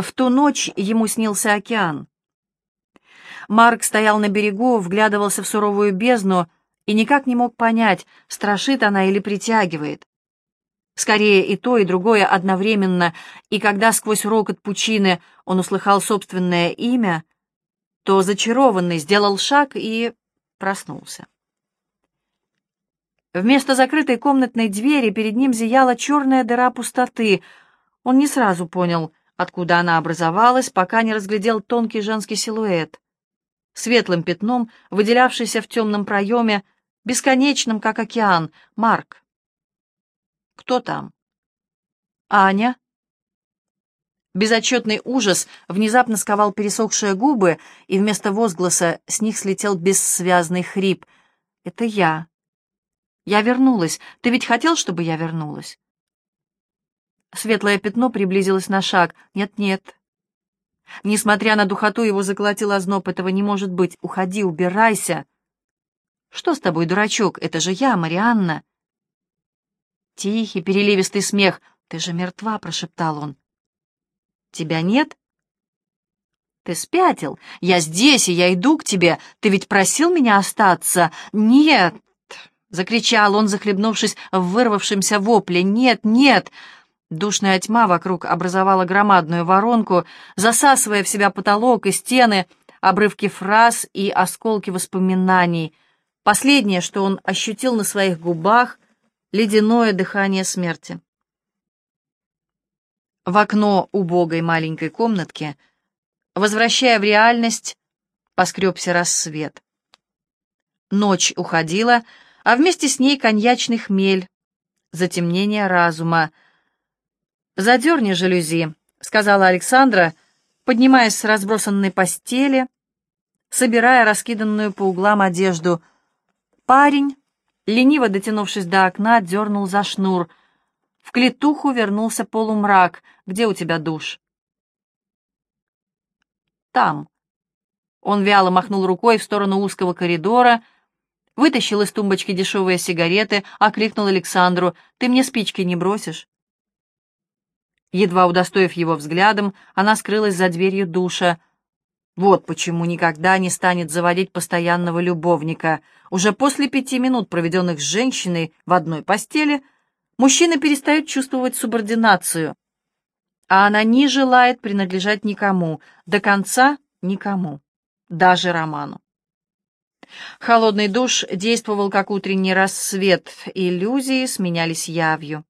В ту ночь ему снился океан. Марк стоял на берегу, вглядывался в суровую бездну и никак не мог понять, страшит она или притягивает. Скорее и то, и другое одновременно, и когда сквозь рокот пучины он услыхал собственное имя, то зачарованный сделал шаг и проснулся. Вместо закрытой комнатной двери перед ним зияла черная дыра пустоты. Он не сразу понял, откуда она образовалась, пока не разглядел тонкий женский силуэт. Светлым пятном, выделявшийся в темном проеме, бесконечным, как океан, Марк. «Кто там?» «Аня?» Безотчетный ужас внезапно сковал пересохшие губы, и вместо возгласа с них слетел бессвязный хрип. «Это я. Я вернулась. Ты ведь хотел, чтобы я вернулась?» Светлое пятно приблизилось на шаг. «Нет-нет». Несмотря на духоту, его заколотил озноб. «Этого не может быть. Уходи, убирайся». «Что с тобой, дурачок? Это же я, Марианна». Тихий, переливистый смех. «Ты же мертва», — прошептал он. «Тебя нет?» «Ты спятил. Я здесь, и я иду к тебе. Ты ведь просил меня остаться?» «Нет!» — закричал он, захлебнувшись в вырвавшемся вопле. «Нет, нет!» Душная тьма вокруг образовала громадную воронку, засасывая в себя потолок и стены, обрывки фраз и осколки воспоминаний. Последнее, что он ощутил на своих губах — ледяное дыхание смерти. В окно убогой маленькой комнатки, возвращая в реальность, поскребся рассвет. Ночь уходила, а вместе с ней коньячный хмель, затемнение разума. «Задерни жалюзи», — сказала Александра, поднимаясь с разбросанной постели, собирая раскиданную по углам одежду. Парень, лениво дотянувшись до окна, дернул за шнур. В клетуху вернулся полумрак. «Где у тебя душ?» «Там». Он вяло махнул рукой в сторону узкого коридора — вытащил из тумбочки дешевые сигареты, окликнул Александру. «Ты мне спички не бросишь?» Едва удостоив его взглядом, она скрылась за дверью душа. Вот почему никогда не станет заводить постоянного любовника. Уже после пяти минут, проведенных с женщиной в одной постели, мужчина перестает чувствовать субординацию. А она не желает принадлежать никому, до конца никому, даже Роману. Холодный душ действовал как утренний рассвет, иллюзии сменялись явью.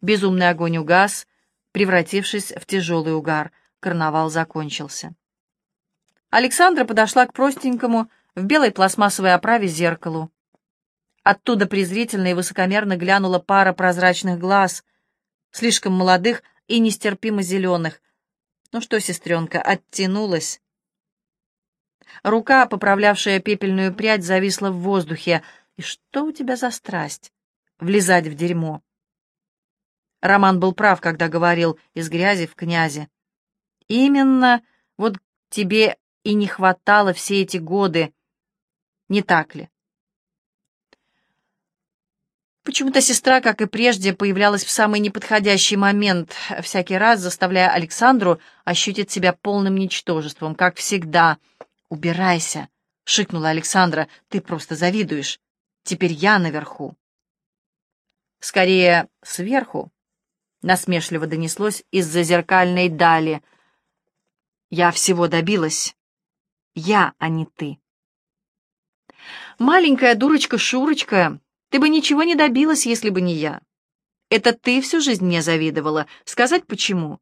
Безумный огонь угас, превратившись в тяжелый угар. Карнавал закончился. Александра подошла к простенькому, в белой пластмассовой оправе зеркалу. Оттуда презрительно и высокомерно глянула пара прозрачных глаз, слишком молодых и нестерпимо зеленых. Ну что, сестренка, оттянулась? Рука, поправлявшая пепельную прядь, зависла в воздухе. «И что у тебя за страсть? Влезать в дерьмо?» Роман был прав, когда говорил «из грязи в князи». «Именно вот тебе и не хватало все эти годы, не так ли?» Почему-то сестра, как и прежде, появлялась в самый неподходящий момент, всякий раз заставляя Александру ощутить себя полным ничтожеством, как всегда — «Убирайся!» — шикнула Александра. «Ты просто завидуешь. Теперь я наверху». «Скорее, сверху», — насмешливо донеслось из-за зеркальной дали. «Я всего добилась. Я, а не ты». «Маленькая дурочка-шурочка, ты бы ничего не добилась, если бы не я. Это ты всю жизнь мне завидовала. Сказать почему?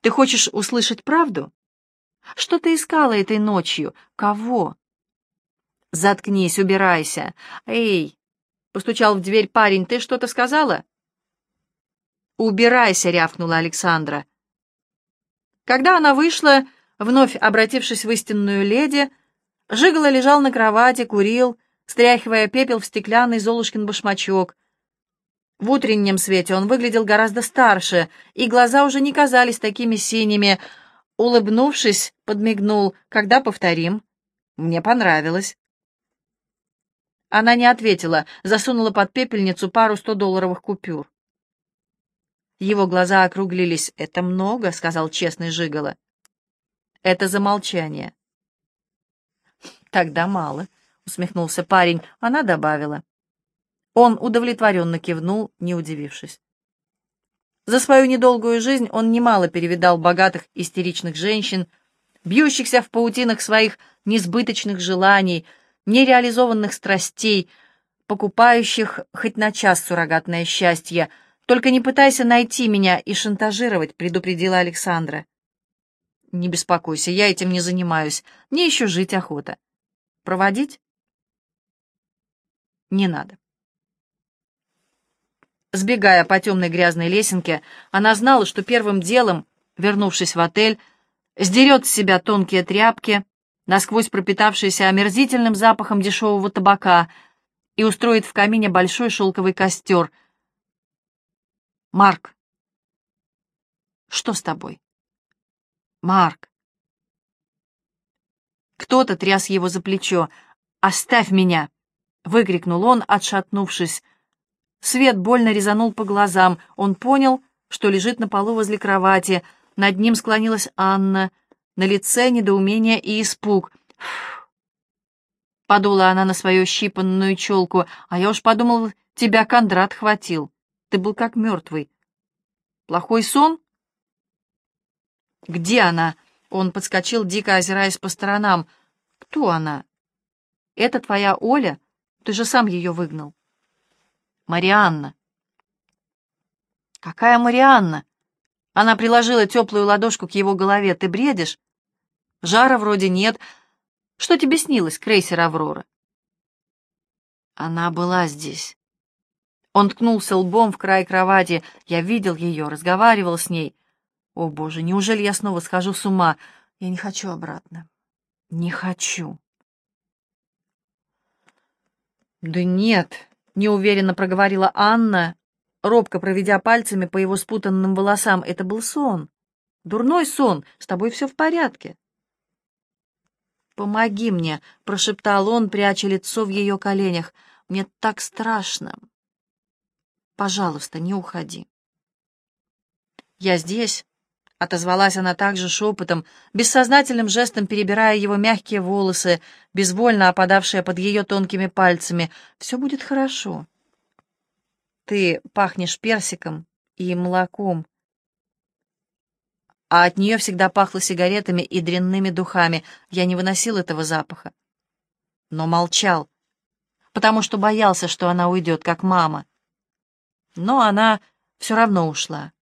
Ты хочешь услышать правду?» Что ты искала этой ночью? Кого? Заткнись, убирайся. Эй, постучал в дверь парень, ты что-то сказала? Убирайся, рявкнула Александра. Когда она вышла, вновь обратившись в истинную леди, Жигало лежал на кровати, курил, стряхивая пепел в стеклянный Золушкин башмачок. В утреннем свете он выглядел гораздо старше, и глаза уже не казались такими синими, Улыбнувшись, подмигнул. «Когда повторим?» «Мне понравилось». Она не ответила, засунула под пепельницу пару сто долларовых купюр. Его глаза округлились. «Это много», — сказал честный Жигало. «Это замолчание». «Тогда мало», — усмехнулся парень. Она добавила. Он удовлетворенно кивнул, не удивившись. За свою недолгую жизнь он немало перевидал богатых истеричных женщин, бьющихся в паутинах своих несбыточных желаний, нереализованных страстей, покупающих хоть на час суррогатное счастье. «Только не пытайся найти меня и шантажировать», — предупредила Александра. «Не беспокойся, я этим не занимаюсь. Мне еще жить охота. Проводить?» «Не надо». Сбегая по темной грязной лесенке, она знала, что первым делом, вернувшись в отель, сдерет с себя тонкие тряпки, насквозь пропитавшиеся омерзительным запахом дешевого табака, и устроит в камине большой шелковый костер. «Марк!» «Что с тобой?» «Марк!» Кто-то тряс его за плечо. «Оставь меня!» — выкрикнул он, отшатнувшись. Свет больно резанул по глазам. Он понял, что лежит на полу возле кровати. Над ним склонилась Анна. На лице недоумение и испуг. Подула она на свою щипанную челку. А я уж подумал, тебя Кондрат хватил. Ты был как мертвый. Плохой сон? Где она? Он подскочил, дико озираясь по сторонам. Кто она? Это твоя Оля? Ты же сам ее выгнал. Марианна. Какая Марианна? Она приложила теплую ладошку к его голове. Ты бредишь? Жара вроде нет. Что тебе снилось, крейсер «Аврора»?» Она была здесь. Он ткнулся лбом в край кровати. Я видел ее, разговаривал с ней. О, Боже, неужели я снова схожу с ума? Я не хочу обратно. Не хочу. Да нет, неуверенно проговорила Анна, робко проведя пальцами по его спутанным волосам. Это был сон. Дурной сон. С тобой все в порядке. «Помоги мне», — прошептал он, пряча лицо в ее коленях. «Мне так страшно. Пожалуйста, не уходи». «Я здесь», — отозвалась она также шепотом, бессознательным жестом перебирая его мягкие волосы, безвольно опадавшие под ее тонкими пальцами. «Все будет хорошо». «Ты пахнешь персиком и молоком», а от нее всегда пахло сигаретами и дрянными духами. Я не выносил этого запаха. Но молчал, потому что боялся, что она уйдет, как мама. Но она все равно ушла.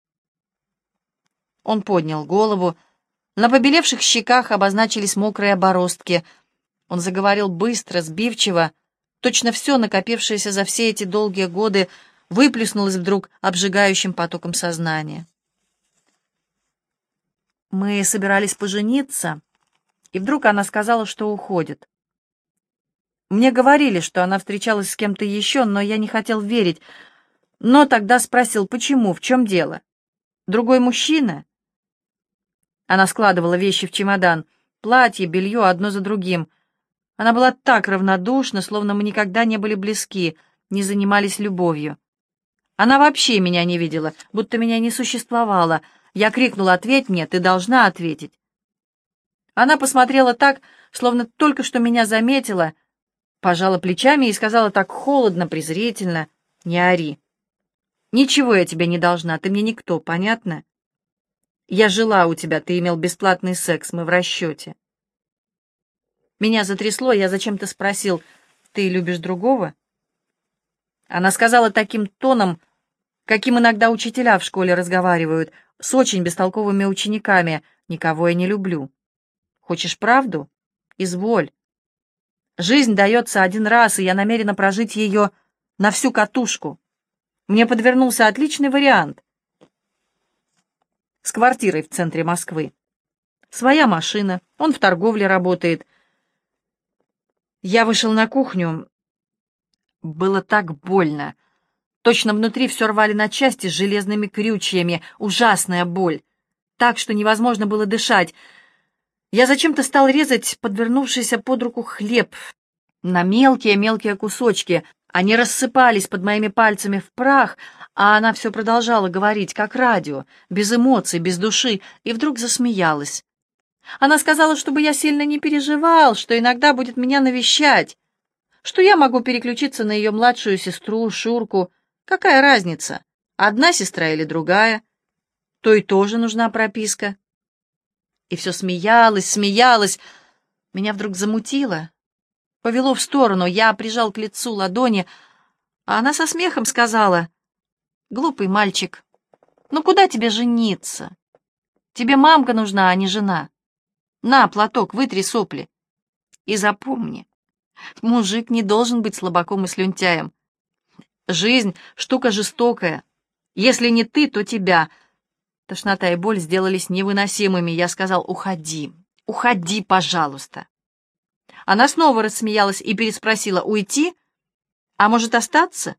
Он поднял голову. На побелевших щеках обозначились мокрые бороздки. Он заговорил быстро, сбивчиво. Точно все, накопившееся за все эти долгие годы, выплеснулось вдруг обжигающим потоком сознания. Мы собирались пожениться, и вдруг она сказала, что уходит. Мне говорили, что она встречалась с кем-то еще, но я не хотел верить. Но тогда спросил, почему, в чем дело? Другой мужчина? Она складывала вещи в чемодан, платье, белье одно за другим. Она была так равнодушна, словно мы никогда не были близки, не занимались любовью. Она вообще меня не видела, будто меня не существовало — я крикнула «Ответь мне, ты должна ответить». Она посмотрела так, словно только что меня заметила, пожала плечами и сказала так холодно, презрительно «Не ори». «Ничего я тебе не должна, ты мне никто, понятно?» «Я жила у тебя, ты имел бесплатный секс, мы в расчете». Меня затрясло, я зачем-то спросил «Ты любишь другого?» Она сказала таким тоном, каким иногда учителя в школе разговаривают, с очень бестолковыми учениками. Никого я не люблю. Хочешь правду? Изволь. Жизнь дается один раз, и я намерена прожить ее на всю катушку. Мне подвернулся отличный вариант. С квартирой в центре Москвы. Своя машина, он в торговле работает. Я вышел на кухню. Было так больно. Точно внутри все рвали на части с железными крючьями. Ужасная боль. Так, что невозможно было дышать. Я зачем-то стал резать подвернувшийся под руку хлеб на мелкие-мелкие кусочки. Они рассыпались под моими пальцами в прах, А она все продолжала говорить, как радио, без эмоций, без души, и вдруг засмеялась. Она сказала, чтобы я сильно не переживал, что иногда будет меня навещать, что я могу переключиться на ее младшую сестру, Шурку. Какая разница, одна сестра или другая? То и тоже нужна прописка. И все смеялась, смеялась. Меня вдруг замутило. Повело в сторону, я прижал к лицу ладони, а она со смехом сказала, «Глупый мальчик, ну куда тебе жениться? Тебе мамка нужна, а не жена. На, платок, вытри сопли. И запомни, мужик не должен быть слабаком и слюнтяем. Жизнь — штука жестокая. Если не ты, то тебя. Тошнота и боль сделались невыносимыми. Я сказал, уходи, уходи, пожалуйста. Она снова рассмеялась и переспросила, уйти? А может, остаться?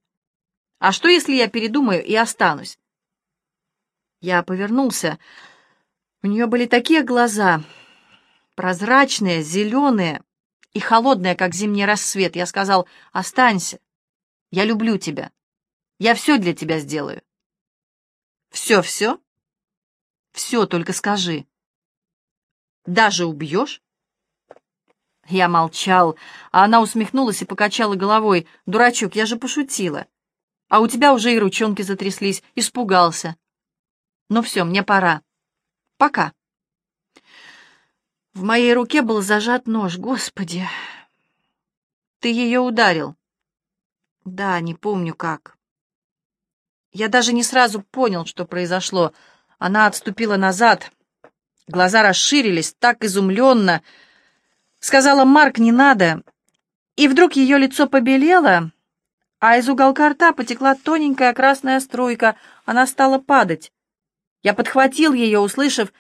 А что, если я передумаю и останусь? Я повернулся. У нее были такие глаза, прозрачные, зеленые и холодные, как зимний рассвет. Я сказал, останься. Я люблю тебя. Я все для тебя сделаю. Все-все? Все, только скажи. Даже убьешь? Я молчал, а она усмехнулась и покачала головой. «Дурачок, я же пошутила. А у тебя уже и ручонки затряслись. Испугался. Ну все, мне пора. Пока». В моей руке был зажат нож. Господи! Ты ее ударил? Да, не помню как. Я даже не сразу понял, что произошло. Она отступила назад. Глаза расширились так изумленно, Сказала Марк, не надо. И вдруг ее лицо побелело, а из уголка рта потекла тоненькая красная струйка. Она стала падать. Я подхватил ее, услышав,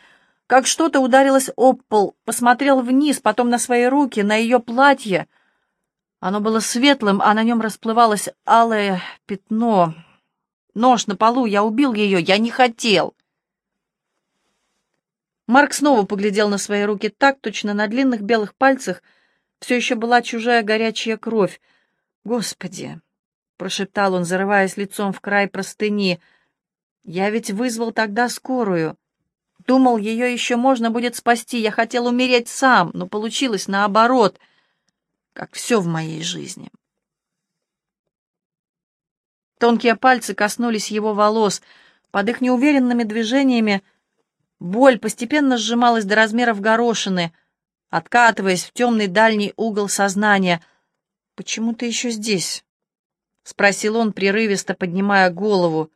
как что-то ударилось об пол, посмотрел вниз, потом на свои руки, на ее платье. Оно было светлым, а на нем расплывалось алое пятно. Нож на полу, я убил ее, я не хотел. Марк снова поглядел на свои руки так, точно на длинных белых пальцах все еще была чужая горячая кровь. «Господи!» — прошептал он, зарываясь лицом в край простыни. «Я ведь вызвал тогда скорую. Думал, ее еще можно будет спасти. Я хотел умереть сам, но получилось наоборот, как все в моей жизни». Тонкие пальцы коснулись его волос. Под их неуверенными движениями Боль постепенно сжималась до размеров горошины, откатываясь в темный дальний угол сознания. «Почему ты еще здесь?» — спросил он, прерывисто поднимая голову.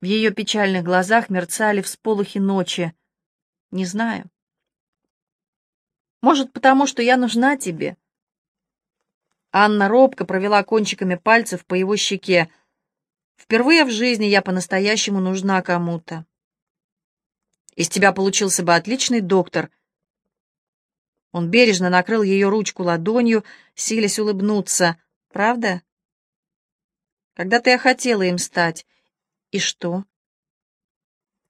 В ее печальных глазах мерцали всполохи ночи. «Не знаю. Может, потому что я нужна тебе?» Анна робко провела кончиками пальцев по его щеке. Впервые в жизни я по-настоящему нужна кому-то. Из тебя получился бы отличный доктор. Он бережно накрыл ее ручку ладонью, силясь улыбнуться. Правда? Когда-то я хотела им стать. И что?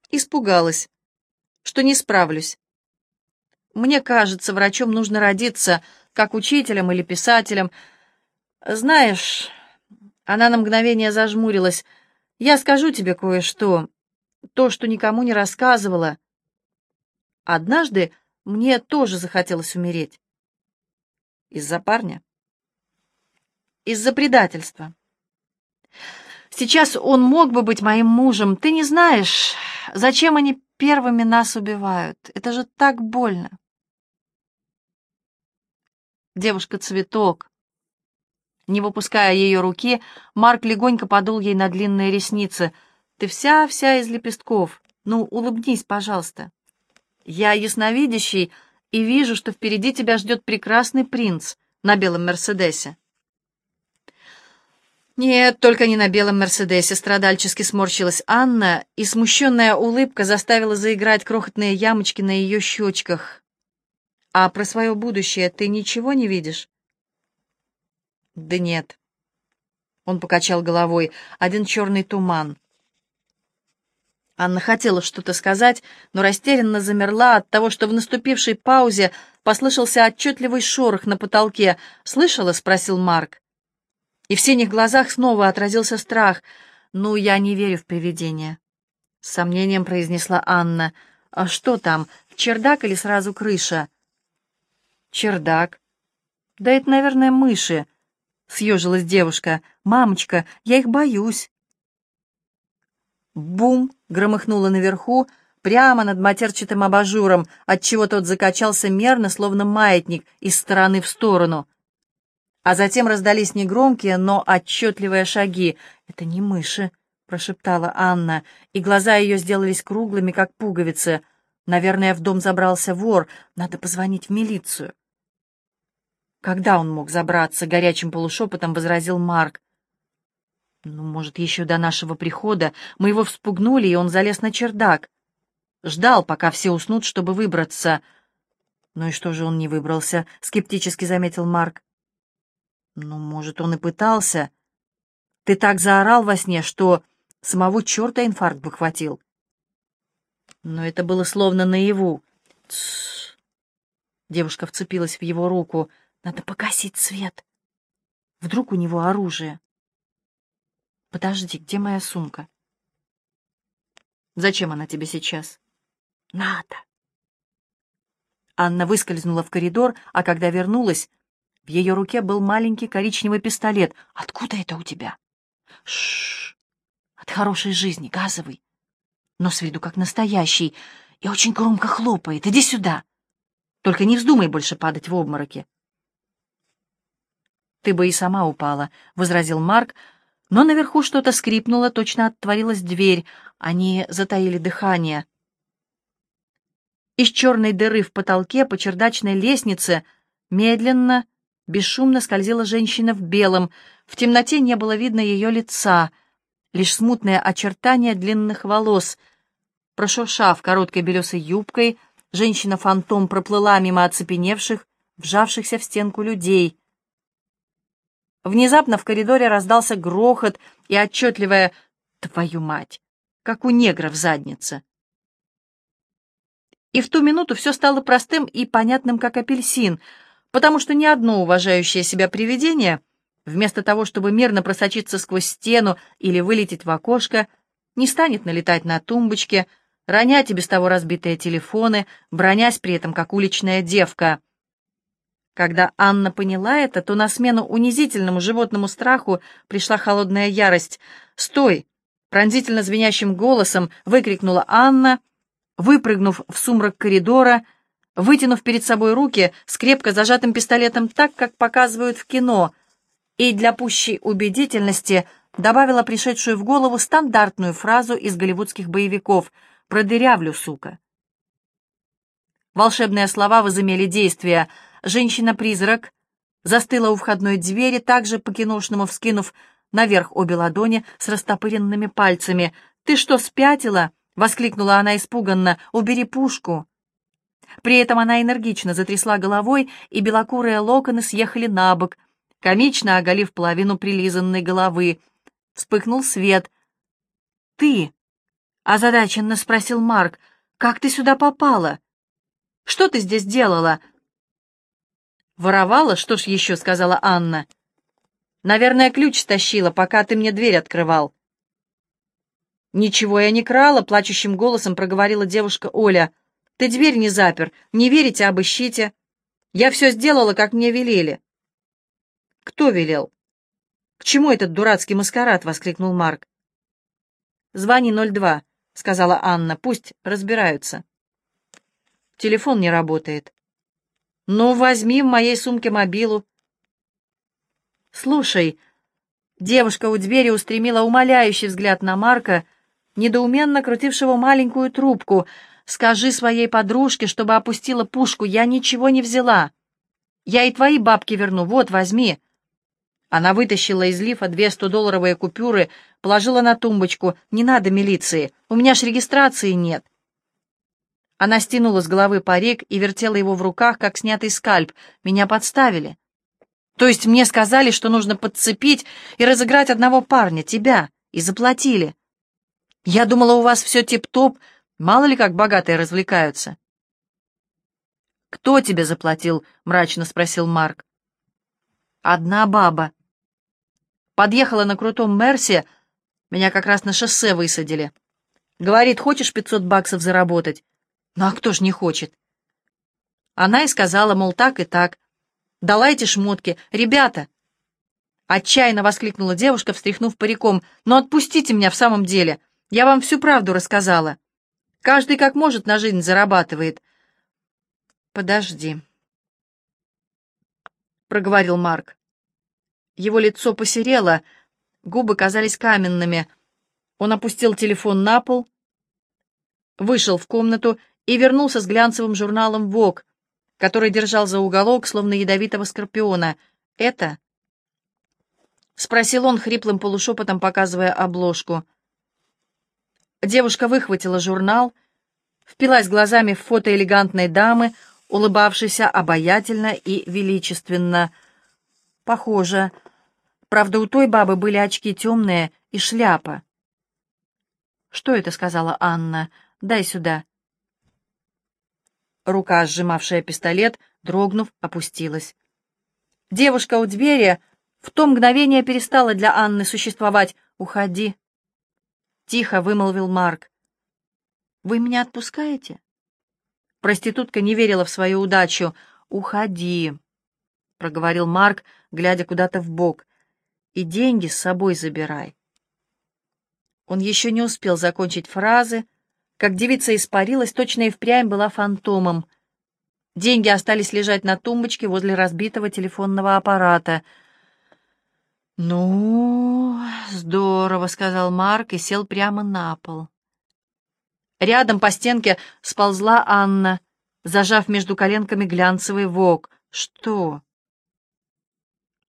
Испугалась, что не справлюсь. Мне кажется, врачом нужно родиться, как учителем или писателем. Знаешь, она на мгновение зажмурилась. «Я скажу тебе кое-что. То, что никому не рассказывала. Однажды мне тоже захотелось умереть. Из-за парня? Из-за предательства. Сейчас он мог бы быть моим мужем. Ты не знаешь, зачем они первыми нас убивают. Это же так больно. Девушка-цветок. Не выпуская ее руки, Марк легонько подул ей на длинные ресницы. «Ты вся-вся из лепестков. Ну, улыбнись, пожалуйста. Я ясновидящий и вижу, что впереди тебя ждет прекрасный принц на белом Мерседесе». «Нет, только не на белом Мерседесе», — страдальчески сморщилась Анна, и смущенная улыбка заставила заиграть крохотные ямочки на ее щечках. «А про свое будущее ты ничего не видишь?» «Да нет». Он покачал головой. «Один черный туман». Анна хотела что-то сказать, но растерянно замерла от того, что в наступившей паузе послышался отчетливый шорох на потолке. «Слышала?» — спросил Марк. И в синих глазах снова отразился страх. «Ну, я не верю в привидения», — с сомнением произнесла Анна. «А что там, чердак или сразу крыша?» «Чердак. Да это, наверное, мыши», — съежилась девушка. «Мамочка, я их боюсь». Бум! громыхнуло наверху, прямо над матерчатым абажуром, отчего тот закачался мерно, словно маятник, из стороны в сторону. А затем раздались негромкие, но отчетливые шаги. «Это не мыши», — прошептала Анна, и глаза ее сделались круглыми, как пуговицы. «Наверное, в дом забрался вор. Надо позвонить в милицию». Когда он мог забраться, горячим полушепотом возразил Марк. Ну, может, еще до нашего прихода мы его вспугнули, и он залез на чердак. Ждал, пока все уснут, чтобы выбраться. Ну и что же он не выбрался? Скептически заметил Марк. Ну, может, он и пытался. Ты так заорал во сне, что самого черта инфаркт бы хватил. Но это было словно наяву. Тссс. Девушка вцепилась в его руку. Надо погасить свет. Вдруг у него оружие. Подожди, где моя сумка? Зачем она тебе сейчас? Надо. Анна выскользнула в коридор, а когда вернулась, в ее руке был маленький коричневый пистолет. Откуда это у тебя? Шш. От хорошей жизни, газовый. Но с виду как настоящий и очень громко хлопает. Иди сюда. Только не вздумай больше падать в обмороке. Ты бы и сама упала, — возразил Марк, но наверху что-то скрипнуло, точно отворилась дверь. Они затаили дыхание. Из черной дыры в потолке по чердачной лестнице медленно, бесшумно скользила женщина в белом. В темноте не было видно ее лица, лишь смутное очертание длинных волос. Прошуршав короткой белесой юбкой, женщина-фантом проплыла мимо оцепеневших, вжавшихся в стенку людей — Внезапно в коридоре раздался грохот и отчетливая «Твою мать!» как у негра в заднице. И в ту минуту все стало простым и понятным, как апельсин, потому что ни одно уважающее себя привидение, вместо того, чтобы мирно просочиться сквозь стену или вылететь в окошко, не станет налетать на тумбочке, ронять и без того разбитые телефоны, бронясь при этом, как уличная девка — когда Анна поняла это, то на смену унизительному животному страху пришла холодная ярость. «Стой!» — пронзительно звенящим голосом выкрикнула Анна, выпрыгнув в сумрак коридора, вытянув перед собой руки с крепко зажатым пистолетом так, как показывают в кино, и для пущей убедительности добавила пришедшую в голову стандартную фразу из голливудских боевиков «Продырявлю, сука». Волшебные слова возымели действие — Женщина-призрак застыла у входной двери, также по-киношному вскинув наверх обе ладони с растопыренными пальцами. «Ты что, спятила?» — воскликнула она испуганно. «Убери пушку!» При этом она энергично затрясла головой, и белокурые локоны съехали на бок, комично оголив половину прилизанной головы. Вспыхнул свет. «Ты?» — озадаченно спросил Марк. «Как ты сюда попала? Что ты здесь делала?» «Воровала? Что ж еще?» — сказала Анна. «Наверное, ключ стащила, пока ты мне дверь открывал». «Ничего я не крала», — плачущим голосом проговорила девушка Оля. «Ты дверь не запер. Не верите, обыщите. Я все сделала, как мне велели». «Кто велел?» «К чему этот дурацкий маскарад?» — воскликнул Марк. «Звони 02», — сказала Анна. «Пусть разбираются». «Телефон не работает». «Ну, возьми в моей сумке мобилу». «Слушай», девушка у двери устремила умоляющий взгляд на Марка, недоуменно крутившего маленькую трубку. «Скажи своей подружке, чтобы опустила пушку, я ничего не взяла. Я и твои бабки верну, вот, возьми». Она вытащила из лифа две стодолларовые купюры, положила на тумбочку. «Не надо милиции, у меня ж регистрации нет». Она стянула с головы парик и вертела его в руках, как снятый скальп. Меня подставили. То есть мне сказали, что нужно подцепить и разыграть одного парня, тебя, и заплатили. Я думала, у вас все тип-топ, мало ли как богатые развлекаются. «Кто тебе заплатил?» — мрачно спросил Марк. «Одна баба». Подъехала на крутом Мерсе, меня как раз на шоссе высадили. Говорит, хочешь 500 баксов заработать? Ну а кто ж не хочет? Она и сказала, мол, так и так. Дала эти шмотки. Ребята! Отчаянно воскликнула девушка, встряхнув париком. «Ну отпустите меня в самом деле! Я вам всю правду рассказала. Каждый как может на жизнь зарабатывает». «Подожди», — проговорил Марк. Его лицо посерело, губы казались каменными. Он опустил телефон на пол, вышел в комнату и вернулся с глянцевым журналом «Вог», который держал за уголок, словно ядовитого скорпиона. «Это?» — спросил он хриплым полушепотом, показывая обложку. Девушка выхватила журнал, впилась глазами в фото элегантной дамы, улыбавшейся обаятельно и величественно. Похоже. Правда, у той бабы были очки темные и шляпа. «Что это?» — сказала Анна. «Дай сюда». Рука, сжимавшая пистолет, дрогнув, опустилась. Девушка у двери в то мгновение перестала для Анны существовать. «Уходи!» — тихо вымолвил Марк. «Вы меня отпускаете?» Проститутка не верила в свою удачу. «Уходи!» — проговорил Марк, глядя куда-то в бок. «И деньги с собой забирай». Он еще не успел закончить фразы, как девица испарилась, точно и впрямь была фантомом. Деньги остались лежать на тумбочке возле разбитого телефонного аппарата. «Ну, здорово», — сказал Марк и сел прямо на пол. Рядом по стенке сползла Анна, зажав между коленками глянцевый вок. «Что?»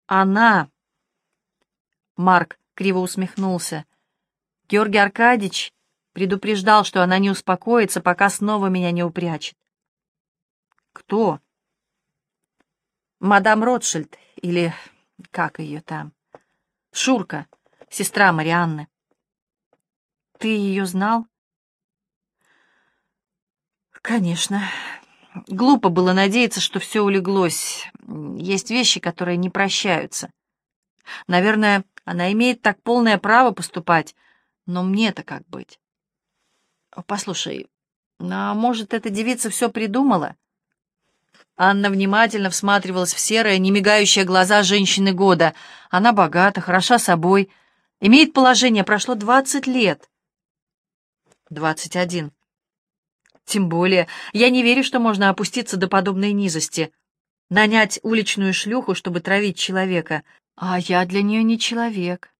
«Она!» Марк криво усмехнулся. «Георгий Аркадьевич Предупреждал, что она не успокоится, пока снова меня не упрячет. Кто? Мадам Ротшильд, или как ее там? Шурка, сестра Марианны. Ты ее знал? Конечно. Глупо было надеяться, что все улеглось. Есть вещи, которые не прощаются. Наверное, она имеет так полное право поступать, но мне-то как быть? «Послушай, а может, эта девица все придумала?» Анна внимательно всматривалась в серые, немигающие глаза женщины года. Она богата, хороша собой, имеет положение, прошло двадцать лет. Двадцать один. Тем более, я не верю, что можно опуститься до подобной низости. Нанять уличную шлюху, чтобы травить человека. А я для нее не человек.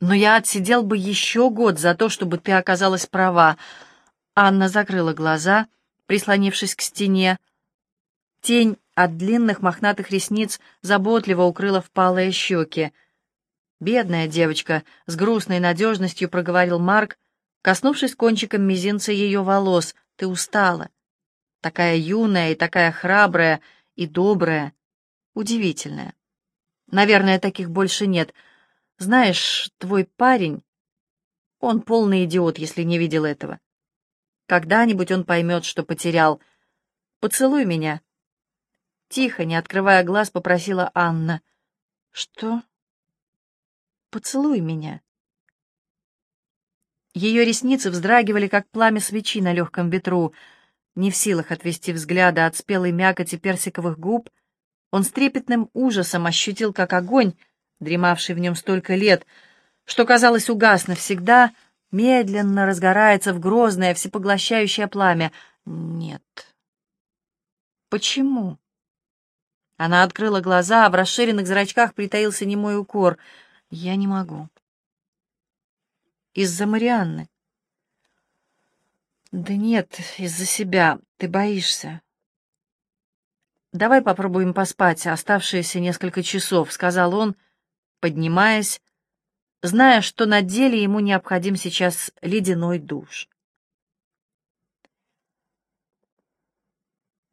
Но я отсидел бы еще год за то, чтобы ты оказалась права. Анна закрыла глаза, прислонившись к стене. Тень от длинных мохнатых ресниц заботливо укрыла впалые щеки. «Бедная девочка», — с грустной надежностью проговорил Марк, коснувшись кончиком мизинца ее волос. «Ты устала. Такая юная и такая храбрая и добрая. Удивительная. Наверное, таких больше нет. Знаешь, твой парень, он полный идиот, если не видел этого. Когда-нибудь он поймет, что потерял. Поцелуй меня. Тихо, не открывая глаз, попросила Анна. Что? Поцелуй меня. Ее ресницы вздрагивали, как пламя свечи на легком ветру. Не в силах отвести взгляда от спелой мякоти персиковых губ, он с трепетным ужасом ощутил, как огонь, дремавший в нем столько лет, что, казалось, угас навсегда, медленно разгорается в грозное, всепоглощающее пламя. Нет. Почему? Она открыла глаза, а в расширенных зрачках притаился немой укор. Я не могу. Из-за Марианны. Да нет, из-за себя. Ты боишься. «Давай попробуем поспать оставшиеся несколько часов», — сказал он, поднимаясь, зная, что на деле ему необходим сейчас ледяной душ.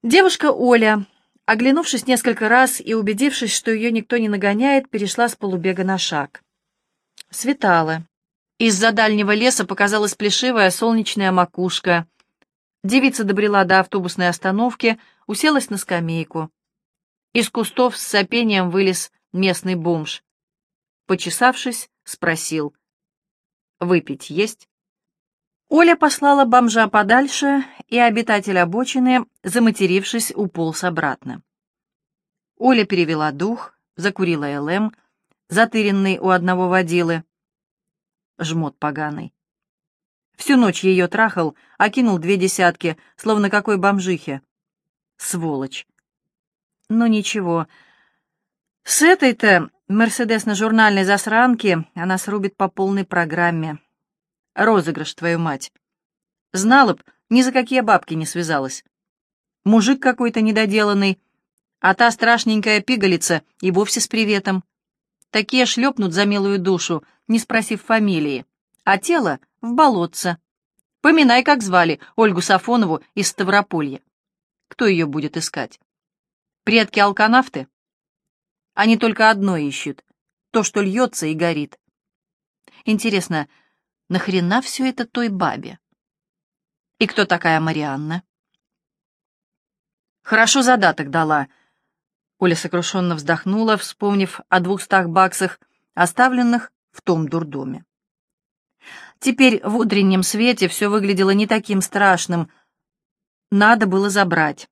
Девушка Оля, оглянувшись несколько раз и убедившись, что ее никто не нагоняет, перешла с полубега на шаг. Светало. Из-за дальнего леса показалась плешивая солнечная макушка. Девица добрела до автобусной остановки, уселась на скамейку. Из кустов с сопением вылез местный бомж. Почесавшись, спросил. «Выпить есть?» Оля послала бомжа подальше, и обитатель обочины, заматерившись, уполз обратно. Оля перевела дух, закурила ЛМ, затыренный у одного водилы. Жмот поганый. Всю ночь ее трахал, окинул две десятки, словно какой бомжихе. Сволочь. Ну ничего. С этой-то Мерседес на журнальной засранке она срубит по полной программе. Розыгрыш, твою мать. Знала б, ни за какие бабки не связалась. Мужик какой-то недоделанный, а та страшненькая пигалица и вовсе с приветом. Такие шлепнут за милую душу, не спросив фамилии, а тело в болотце. Поминай, как звали Ольгу Сафонову из Ставрополья. Кто ее будет искать? Предки-алканавты? Они только одно ищут — то, что льется и горит. Интересно, нахрена все это той бабе? И кто такая Марианна? Хорошо задаток дала. Оля сокрушенно вздохнула, вспомнив о двухстах баксах, оставленных в том дурдоме. Теперь в утреннем свете все выглядело не таким страшным. Надо было забрать.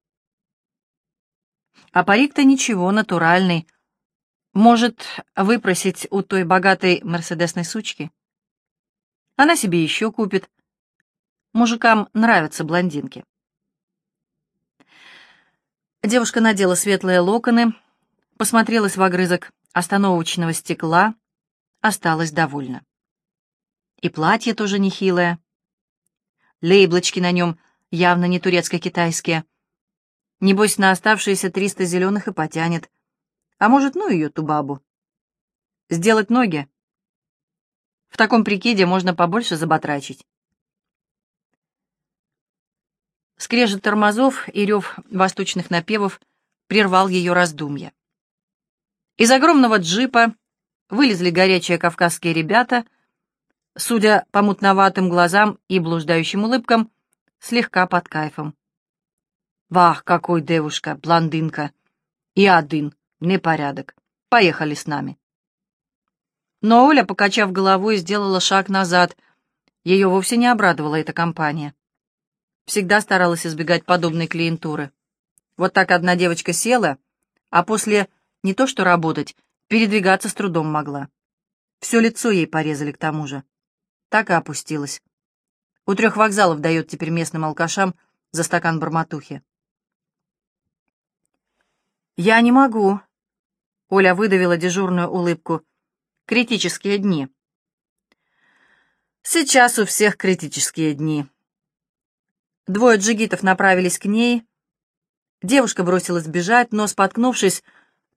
А парик-то ничего, натуральный. Может, выпросить у той богатой мерседесной сучки? Она себе еще купит. Мужикам нравятся блондинки. Девушка надела светлые локоны, посмотрелась в огрызок остановочного стекла, осталась довольна. И платье тоже нехилое. Лейблочки на нем явно не турецко-китайские. Небось, на оставшиеся триста зеленых и потянет. А может, ну ее, ту бабу. Сделать ноги? В таком прикиде можно побольше заботрачить. Скрежет тормозов и рев восточных напевов прервал ее раздумья. Из огромного джипа вылезли горячие кавказские ребята, судя по мутноватым глазам и блуждающим улыбкам, слегка под кайфом. «Вах, какой девушка, блондинка! И один, непорядок. Поехали с нами!» Но Оля, покачав головой, сделала шаг назад. Ее вовсе не обрадовала эта компания. Всегда старалась избегать подобной клиентуры. Вот так одна девочка села, а после не то что работать, передвигаться с трудом могла. Все лицо ей порезали к тому же. Так и опустилась. У трех вокзалов дает теперь местным алкашам за стакан барматухи. «Я не могу», — Оля выдавила дежурную улыбку. «Критические дни». «Сейчас у всех критические дни», Двое джигитов направились к ней. Девушка бросилась бежать, но, споткнувшись,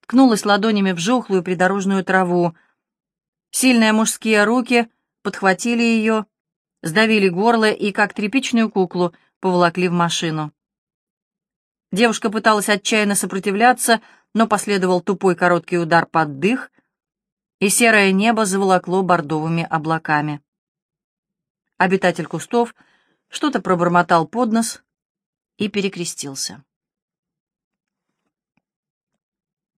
ткнулась ладонями в жухлую придорожную траву. Сильные мужские руки подхватили ее, сдавили горло и, как тряпичную куклу, поволокли в машину. Девушка пыталась отчаянно сопротивляться, но последовал тупой короткий удар под дых, и серое небо заволокло бордовыми облаками. Обитатель кустов — что-то пробормотал под нос и перекрестился.